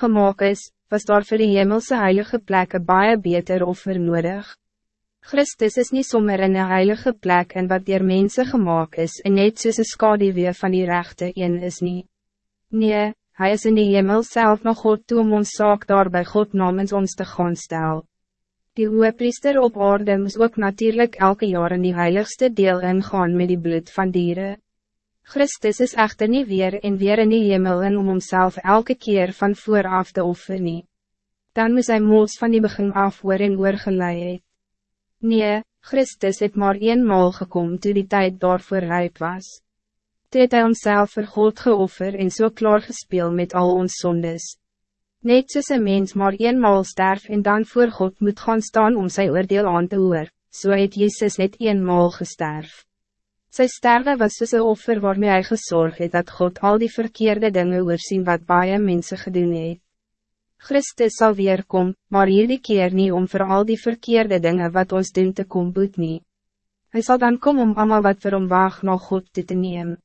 gemaakt is, was daar vir die hemelse heilige plek een baie beter offer nodig. Christus is niet sommer in een heilige plek en wat dier mense gemaakt is en net soos een skaduwee van die rechte een is niet. Nee, hij is in die hemel zelf nog God toe om ons saak daar bij God namens ons te gaan stel. Die priester op aarde moest ook natuurlijk elke jaar in die heiligste deel ingaan met die bloed van dieren. Christus is echter niet weer en weer in die hemel en om homself elke keer van vooraf te offer nie. Dan moest hij moos van die begin af oor en oor het. Nee, Christus het maar eenmaal gekomen toen die tijd daarvoor rijp was. Toe het hy homself vir God geoffer en so klaar gespeel met al ons zondes. Net soos een mens maar eenmaal sterf en dan voor God moet gaan staan om zijn oordeel aan te hoor, so het Jezus net eenmaal gesterf. Sy sterwe was soos een offer waarmee hy gesorg het dat God al die verkeerde dingen oorzien wat baie mense gedoen het. Christus zal weerkom, maar hierdie keer niet om voor al die verkeerde dingen wat ons doen te kom boet nie. Hy sal dan kom om allemaal wat vir hom waag na God te, te nemen.